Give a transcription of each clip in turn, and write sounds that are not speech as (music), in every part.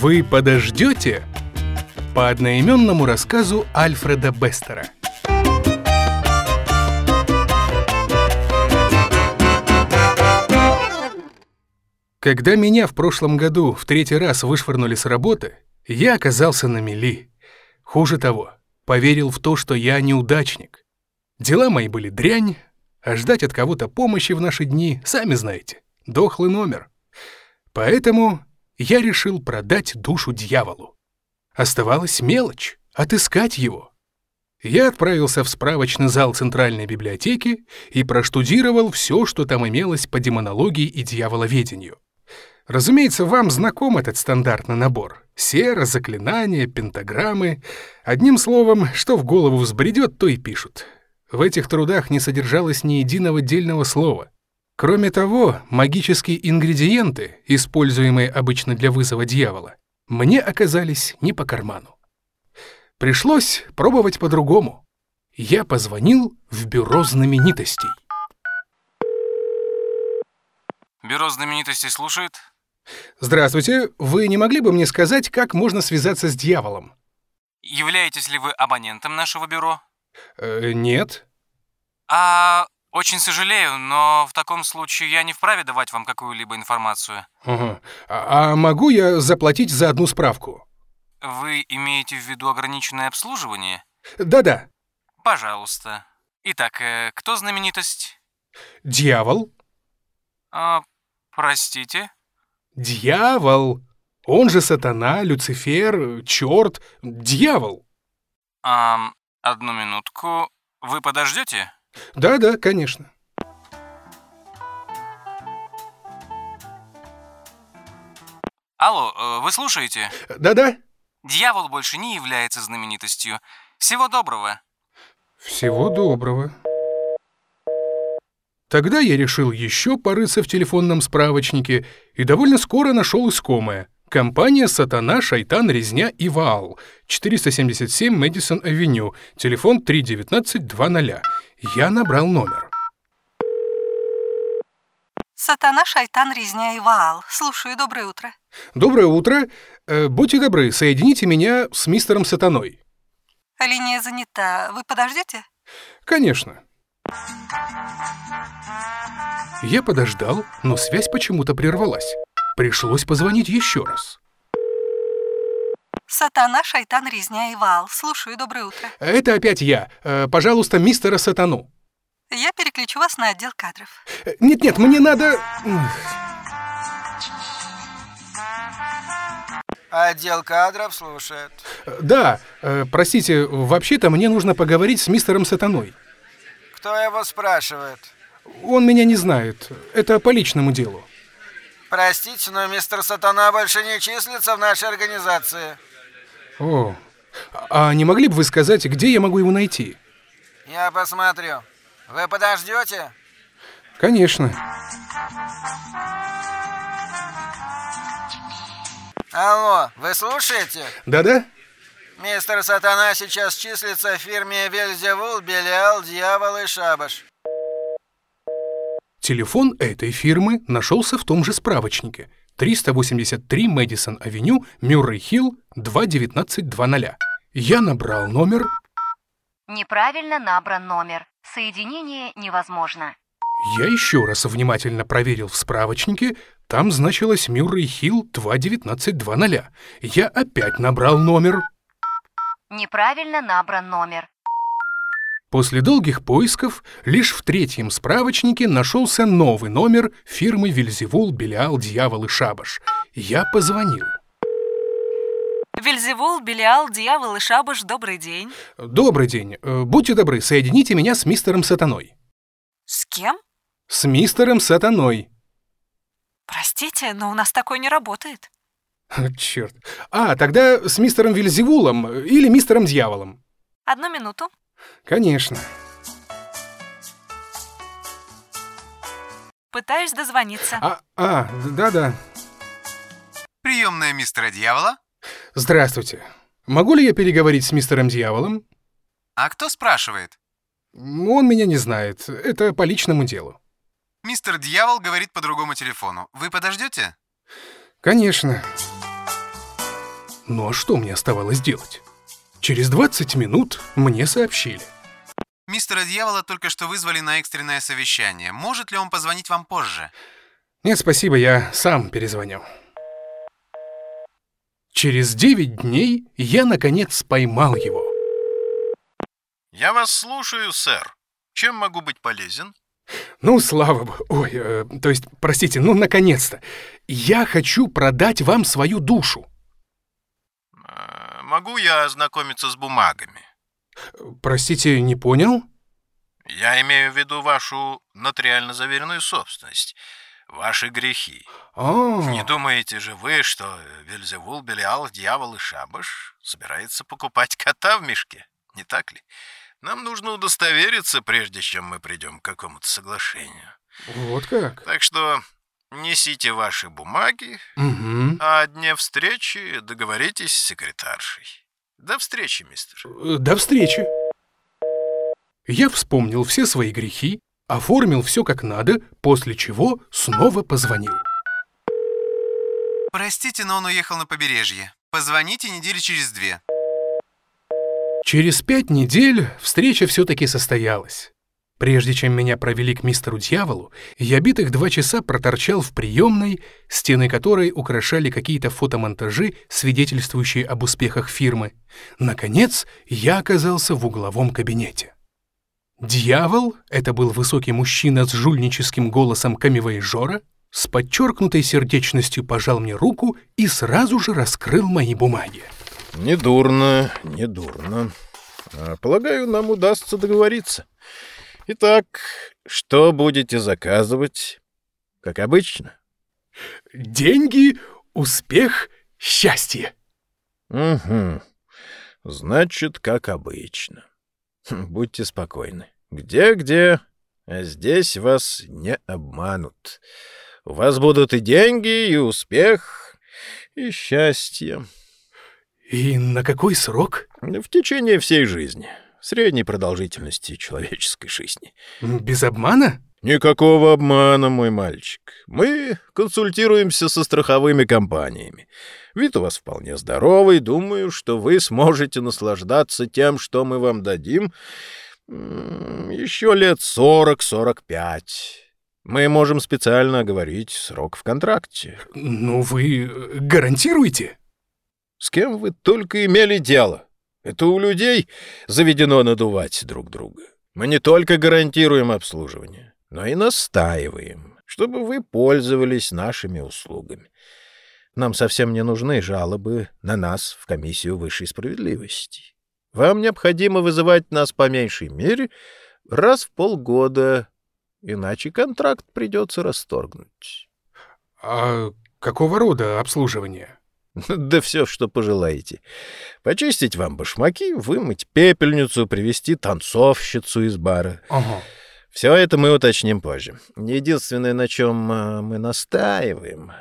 Вы подождете? По одноименному рассказу Альфреда Бестера. Когда меня в прошлом году в третий раз вышвырнули с работы, я оказался на мели. Хуже того, поверил в то, что я неудачник. Дела мои были дрянь, а ждать от кого-то помощи в наши дни, сами знаете, дохлый номер. Поэтому я решил продать душу дьяволу. Оставалась мелочь — отыскать его. Я отправился в справочный зал Центральной библиотеки и проштудировал все, что там имелось по демонологии и дьяволоведению. Разумеется, вам знаком этот стандартный набор. Сера, заклинания, пентаграммы. Одним словом, что в голову взбредет, то и пишут. В этих трудах не содержалось ни единого дельного слова. Кроме того, магические ингредиенты, используемые обычно для вызова дьявола, мне оказались не по карману. Пришлось пробовать по-другому. Я позвонил в бюро знаменитостей. Бюро знаменитостей слушает. Здравствуйте, вы не могли бы мне сказать, как можно связаться с дьяволом? Являетесь ли вы абонентом нашего бюро? Э, нет. А очень сожалею, но в таком случае я не вправе давать вам какую-либо информацию. Ага. А, а могу я заплатить за одну справку? Вы имеете в виду ограниченное обслуживание? Да-да. Пожалуйста. Итак, э, кто знаменитость? Дьявол. А, простите? Дьявол. Он же сатана, Люцифер, черт, дьявол. А, одну минутку. Вы подождете? Да-да, конечно. Алло, э, вы слушаете? Да-да. Дьявол больше не является знаменитостью. Всего доброго. Всего доброго. Тогда я решил еще порыться в телефонном справочнике и довольно скоро нашел искомое. Компания «Сатана, Шайтан, Резня и Ваал», 477 Мэдисон Авеню, телефон 319-00. Я набрал номер. Сатана, шайтан, резня и Ваал. Слушаю, доброе утро. Доброе утро. Э, будьте добры, соедините меня с мистером Сатаной. Линия занята. Вы подождете? Конечно. Я подождал, но связь почему-то прервалась. Пришлось позвонить еще раз. Сатана, шайтан, резня и Ваал. Слушаю, доброе утро. Это опять я. Э, Пожалуйста, мистера Сатану. Я переключу вас на отдел кадров. Э, Нет-нет, мне надо... Отдел кадров слушает. э, Да, простите, вообще-то мне нужно поговорить с мистером Сатаной. Кто его спрашивает? Он меня не знает. Это по личному делу. Простите, но мистер Сатана больше не числится в нашей организации. О, а не могли бы вы сказать, где я могу его найти? Я посмотрю. Вы подождете? Конечно. Алло, вы слушаете? Да-да? Мистер Сатана сейчас числится в фирме Вельзевул, Белиал, Дьявол и Шабаш. Телефон этой фирмы нашелся в том же справочнике. 383 Мэдисон Авеню, Мюррей-Хилл, 21920. Я набрал номер. Неправильно набран номер. Соединение невозможно. Я еще раз внимательно проверил в справочнике. Там значилось Мюррей-Хилл 21920. Я опять набрал номер. Неправильно набран номер. После долгих поисков лишь в третьем справочнике нашелся новый номер фирмы Вильзевул, Белиал, Дьявол и Шабаш. Я позвонил. Вельзевул, Белиал, Дьявол и Шабаш, добрый день. Добрый день. Э, Будьте добры, соедините меня с мистером Сатаной. С кем? С мистером Сатаной. Простите, но у нас такой не работает. Черт. А, тогда с мистером Вильзевулом или мистером Дьяволом. Одну минуту. Конечно. Пытаюсь дозвониться. А, а, да-да. Приемная мистера Дьявола? Здравствуйте. Могу ли я переговорить с мистером Дьяволом? А кто спрашивает? Он меня не знает. Это по личному делу. Мистер Дьявол говорит по другому телефону. Вы подождете? Конечно. Ну а что мне оставалось делать? Через 20 минут мне сообщили. Мистера Дьявола только что вызвали на экстренное совещание. Может ли он позвонить вам позже? Нет, спасибо, я сам перезвоню. Через 9 дней я, наконец, поймал его. Я вас слушаю, сэр. Чем могу быть полезен? Ну, слава богу. Ой, э, то есть, простите, ну, наконец-то. Я хочу продать вам свою душу. Могу я ознакомиться с бумагами? Простите, не понял? Я имею в виду вашу нотариально заверенную собственность, ваши грехи. А, Не думаете же вы, что Вельзевул, Белиал, Дьявол и Шабаш собирается покупать кота в мешке? Не так ли? Нам нужно удостовериться, прежде чем мы придем к какому-то соглашению. вот как. Так что несите ваши бумаги, Угу. а о дне встречи договоритесь с секретаршей. До встречи, мистер. Э, До встречи. Я вспомнил все свои грехи, оформил все как надо, после чего снова позвонил. Простите, но он уехал на побережье. Позвоните недели через две. Через пять недель встреча все-таки состоялась. Прежде чем меня провели к мистеру Дьяволу, я битых два часа проторчал в приемной, стены которой украшали какие-то фотомонтажи, свидетельствующие об успехах фирмы. Наконец, я оказался в угловом кабинете. Дьявол — это был высокий мужчина с жульническим голосом камевоежора, с подчеркнутой сердечностью пожал мне руку и сразу же раскрыл мои бумаги. Недурно, недурно. А, Полагаю, нам удастся договориться. Итак, что будете заказывать? Как обычно. Деньги, успех, счастье. Угу. Значит, как обычно. Хм, Будьте спокойны. Где-где, а здесь вас не обманут. У вас будут и деньги, и успех, и счастье. И на какой срок? В течение всей жизни. Средней продолжительности человеческой жизни. Без обмана? Никакого обмана, мой мальчик. Мы консультируемся со страховыми компаниями. Вид у вас вполне здоровый. Думаю, что вы сможете наслаждаться тем, что мы вам дадим, еще лет сорок-сорок пять. Мы можем специально оговорить срок в контракте. Ну, вы э, гарантируете? С кем вы только имели дело? Это у людей заведено надувать друг друга. Мы не только гарантируем обслуживание, но и настаиваем, чтобы вы пользовались нашими услугами. Нам совсем не нужны жалобы на нас в комиссию высшей справедливости. Вам необходимо вызывать нас по меньшей мере раз в полгода, иначе контракт придется расторгнуть. А какого рода обслуживание? (laughs) Да все, что пожелаете. Почистить вам башмаки, вымыть пепельницу, привести танцовщицу из бара. Ага. Все это мы уточним позже. Единственное, на чем а, мы настаиваем,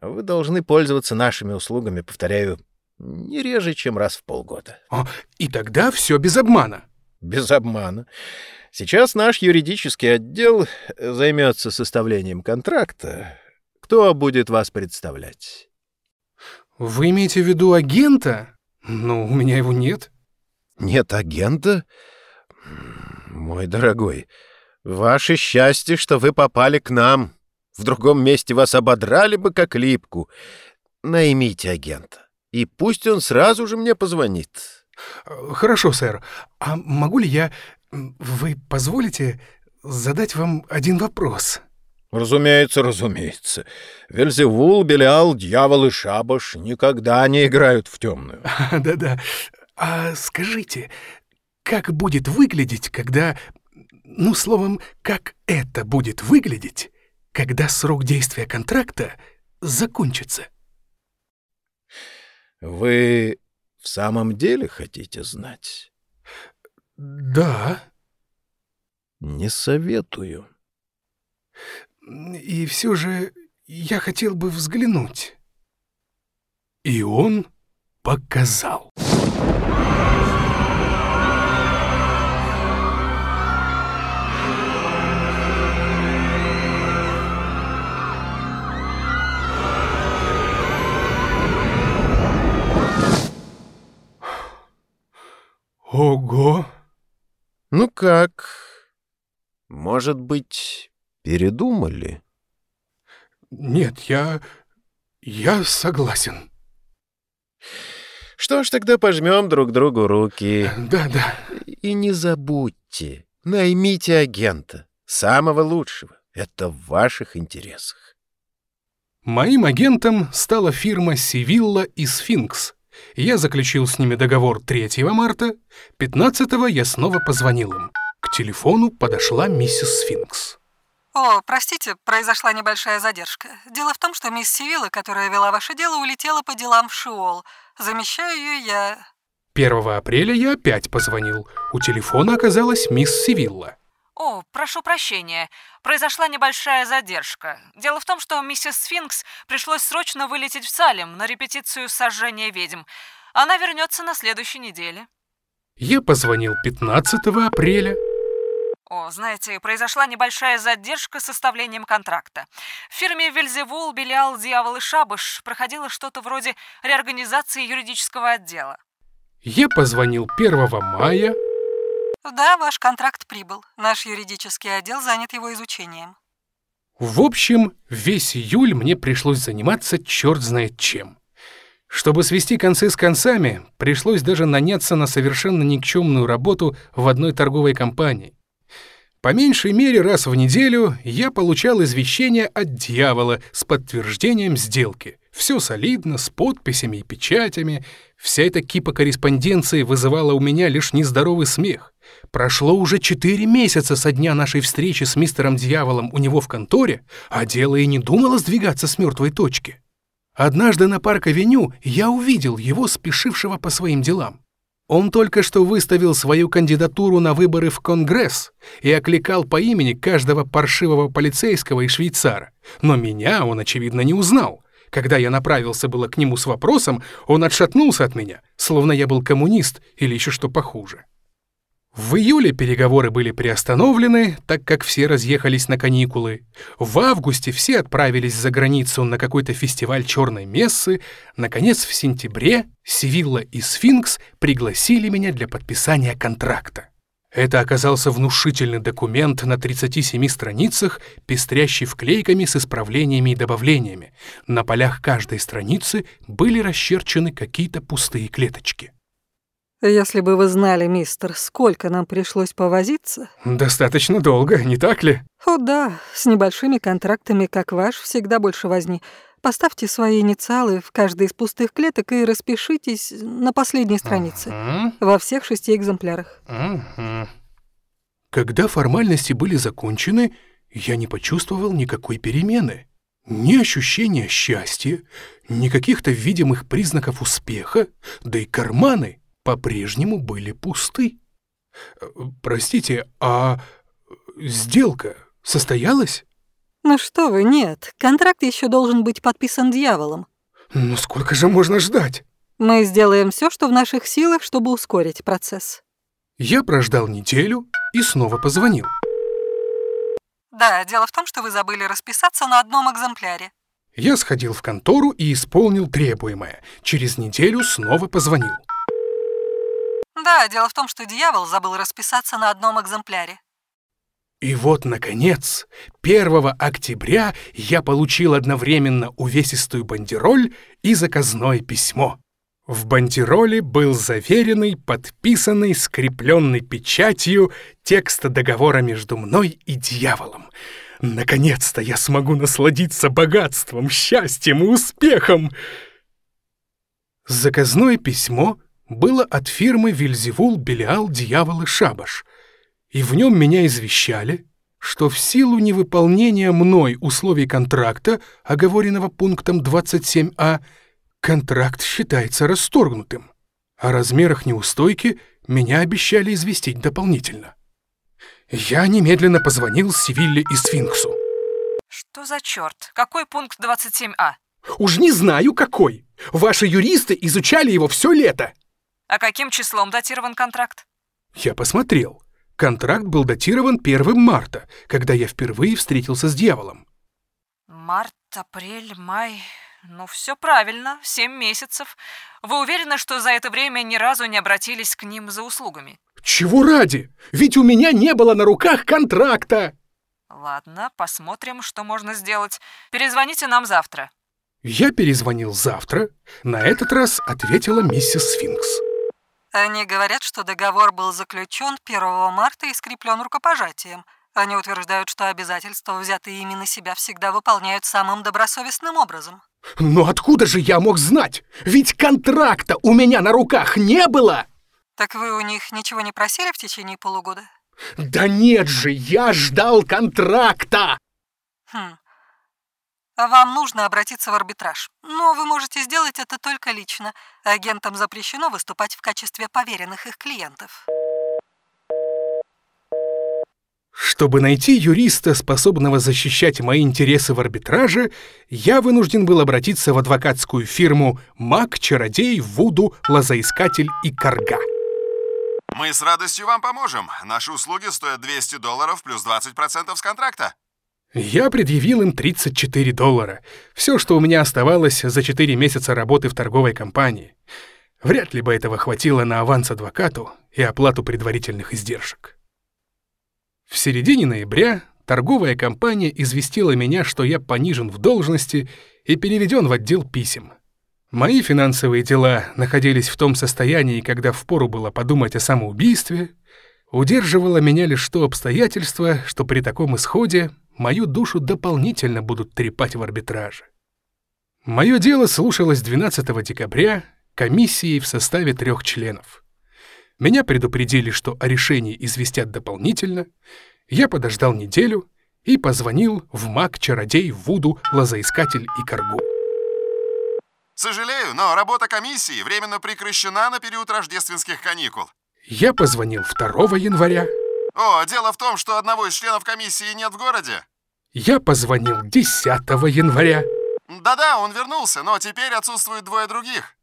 вы должны пользоваться нашими услугами, повторяю, не реже, чем раз в полгода. А, и тогда все без обмана. Без обмана. Сейчас наш юридический отдел займется составлением контракта. Кто будет вас представлять? Вы имеете в виду агента? Ну, у меня его нет. Нет агента? Мой дорогой, ваше счастье, что вы попали к нам. В другом месте вас ободрали бы как липку. Наймите агента, и пусть он сразу же мне позвонит. Хорошо, сэр. А могу ли я... Вы позволите задать вам один вопрос? Разумеется, разумеется. Вельзевул, Белиал, Дьявол и Шабаш никогда не играют в темную. (laughs) Да-да. А скажите, как будет выглядеть, когда... Ну, словом, как это будет выглядеть, когда срок действия контракта закончится? Вы в самом деле хотите знать? Да. Не советую. И все же я хотел бы взглянуть». И он показал. Ого! Ну как? Может быть, передумали? Нет, я... я согласен. Что ж, тогда пожмем друг другу руки. Да-да. И не забудьте, наймите агента, самого лучшего. Это в ваших интересах. Моим агентом стала фирма «Сивилла» и «Сфинкс». Я заключил с ними договор 3 марта, 15 я снова позвонил им. К телефону подошла миссис Сфинкс. О, простите, произошла небольшая задержка. Дело в том, что мисс Сивилла, которая вела ваше дело, улетела по делам в Шиол. Замещаю ее я. 1 апреля я опять позвонил. У телефона оказалась мисс Сивилла. О, прошу прощения. Произошла небольшая задержка. Дело в том, что миссис Сфинкс пришлось срочно вылететь в Салем на репетицию сожжения ведьм. Она вернется на следующей неделе. Я позвонил 15 апреля. О, знаете, произошла небольшая задержка с составлением контракта. В фирме Вельзевул, Белиал, Дьявол и Шабыш проходило что-то вроде реорганизации юридического отдела. Я позвонил 1 мая. Да, ваш контракт прибыл. Наш юридический отдел занят его изучением. В общем, весь июль мне пришлось заниматься черт знает чем. Чтобы свести концы с концами, пришлось даже наняться на совершенно никчемную работу в одной торговой компании. По меньшей мере раз в неделю я получал извещение от дьявола с подтверждением сделки. Все солидно, с подписями и печатями. Вся эта кипа корреспонденции вызывала у меня лишь нездоровый смех. Прошло уже четыре месяца со дня нашей встречи с мистером Дьяволом у него в конторе, а дело и не думало сдвигаться с мертвой точки. Однажды на парк-авеню я увидел его, спешившего по своим делам. Он только что выставил свою кандидатуру на выборы в Конгресс и окликал по имени каждого паршивого полицейского и швейцара. Но меня он, очевидно, не узнал. Когда я направился было к нему с вопросом, он отшатнулся от меня, словно я был коммунист или еще что похуже. В июле переговоры были приостановлены, так как все разъехались на каникулы. В августе все отправились за границу на какой-то фестиваль черной мессы. Наконец, в сентябре Сивилла и Сфинкс пригласили меня для подписания контракта. Это оказался внушительный документ на 37 страницах, пестрящий вклейками с исправлениями и добавлениями. На полях каждой страницы были расчерчены какие-то пустые клеточки. Если бы вы знали, мистер, сколько нам пришлось повозиться... Достаточно долго, не так ли? О да, с небольшими контрактами, как ваш, всегда больше возни. Поставьте свои инициалы в каждой из пустых клеток и распишитесь на последней странице. Мгм. Во всех шести экземплярах. Мгм. Когда формальности были закончены, я не почувствовал никакой перемены. Ни ощущения счастья, ни каких-то видимых признаков успеха, да и карманы по-прежнему были пусты. Э, Простите, а сделка состоялась? Ну что вы, нет, контракт еще должен быть подписан дьяволом. Ну сколько же можно ждать? Мы сделаем все, что в наших силах, чтобы ускорить процесс. Я прождал неделю и снова позвонил. Да, дело в том, что вы забыли расписаться на одном экземпляре. Я сходил в контору и исполнил требуемое. Через неделю снова позвонил. Да, дело в том, что дьявол забыл расписаться на одном экземпляре. И вот, наконец, 1 октября я получил одновременно увесистую бандероль и заказное письмо. В бандероле был заверенный, подписанный, скрепленный печатью текст договора между мной и дьяволом. Наконец-то я смогу насладиться богатством, счастьем и успехом. Заказное письмо было от фирмы Вильзевул, Белиал, Дьявол и Шабаш, и в нем меня извещали, что в силу невыполнения мной условий контракта, оговоренного пунктом 27а, контракт считается расторгнутым. О размерах неустойки меня обещали известить дополнительно. Я немедленно позвонил Севилле и Сфинксу. Что за черт? Какой пункт 27а? Уж не знаю какой. Ваши юристы изучали его все лето. А каким числом датирован контракт? Я посмотрел. Контракт был датирован 1 марта, когда я впервые встретился с дьяволом. Март, апрель, май. Ну, все правильно, семь месяцев. Вы уверены, что за это время ни разу не обратились к ним за услугами? Чего ради? Ведь у меня не было на руках контракта. Ладно, посмотрим, что можно сделать. Перезвоните нам завтра. Я перезвонил завтра. На этот раз ответила миссис Сфинкс. Они говорят, что договор был заключен 1 марта и скреплен рукопожатием. Они утверждают, что обязательства, взятые ими на себя, всегда выполняют самым добросовестным образом. Но откуда же я мог знать? Ведь контракта у меня на руках не было! Так вы у них ничего не просили в течение полугода? Да нет же, я ждал контракта! Хм. Вам нужно обратиться в арбитраж. Но вы можете сделать это только лично. Агентам запрещено выступать в качестве поверенных их клиентов. Чтобы найти юриста, способного защищать мои интересы в арбитраже, я вынужден был обратиться в адвокатскую фирму «Маг, чародей, Вуду, лозоискатель и Карга». Мы с радостью вам поможем. Наши услуги стоят 200 долларов плюс 20% с контракта. Я предъявил им 34 доллара. Все, что у меня оставалось за 4 месяца работы в торговой компании. Вряд ли бы этого хватило на аванс адвокату и оплату предварительных издержек. В середине ноября торговая компания известила меня, что я понижен в должности и переведен в отдел писем. Мои финансовые дела находились в том состоянии, когда впору было подумать о самоубийстве, удерживало меня лишь то обстоятельство, что при таком исходе мою душу дополнительно будут трепать в арбитраже. Мое дело слушалось 12 декабря комиссией в составе трех членов. Меня предупредили, что о решении известят дополнительно. Я подождал неделю и позвонил в маг, чародей, вуду, лозоискатель и коргу. Сожалею, но работа комиссии временно прекращена на период рождественских каникул. Я позвонил 2 января. О, дело в том, что одного из членов комиссии нет в городе. Я позвонил 10 января. Да-да, он вернулся, но теперь отсутствуют двое других.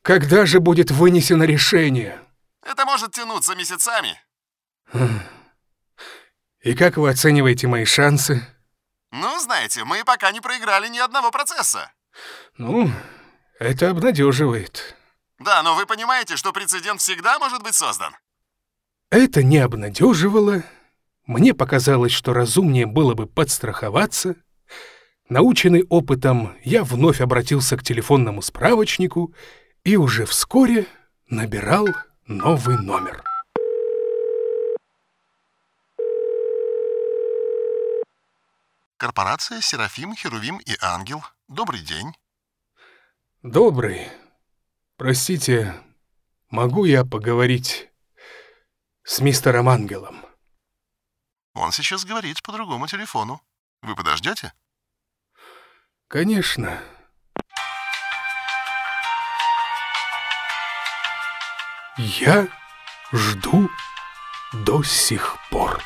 Когда же будет вынесено решение? Это может тянуться месяцами. И как вы оцениваете мои шансы? Ну, знаете, мы пока не проиграли ни одного процесса. Ну, это обнадеживает. Да, но вы понимаете, что прецедент всегда может быть создан. Это не обнадеживало. Мне показалось, что разумнее было бы подстраховаться. Наученный опытом, я вновь обратился к телефонному справочнику и уже вскоре набирал новый номер. Корпорация Серафим, Херувим и Ангел. Добрый день. Добрый. Простите, могу я поговорить с мистером Ангелом? Он сейчас говорит по другому телефону. Вы подождете? Конечно. Я жду до сих пор.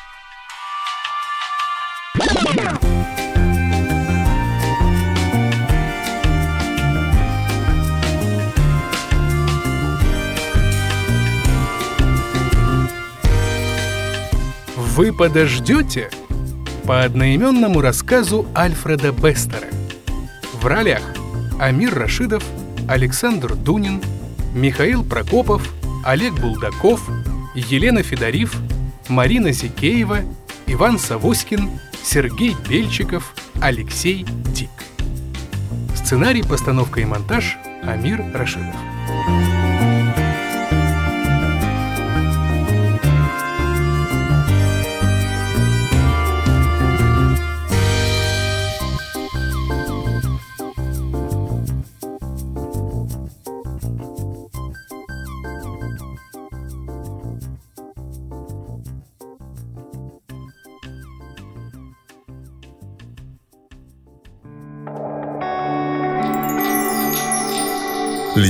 Вы подождете? По одноименному рассказу Альфреда Бестера. В ролях Амир Рашидов, Александр Дунин, Михаил Прокопов, Олег Булдаков, Елена Федорив, Марина Зикеева, Иван Савоськин, Сергей Бельчиков, Алексей Дик. Сценарий, постановка и монтаж Амир Рашидов.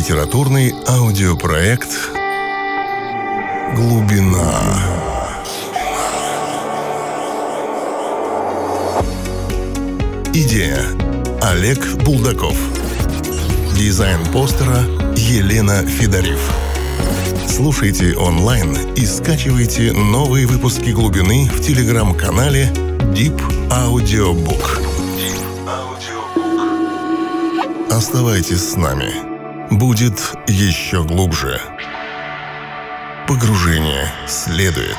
Литературный аудиопроект «Глубина». Идея. Олег Булдаков. Дизайн постера Елена Федорив. Слушайте онлайн и скачивайте новые выпуски «Глубины» в телеграм-канале Deep Audiobook. Оставайтесь с нами будет еще глубже. Погружение следует.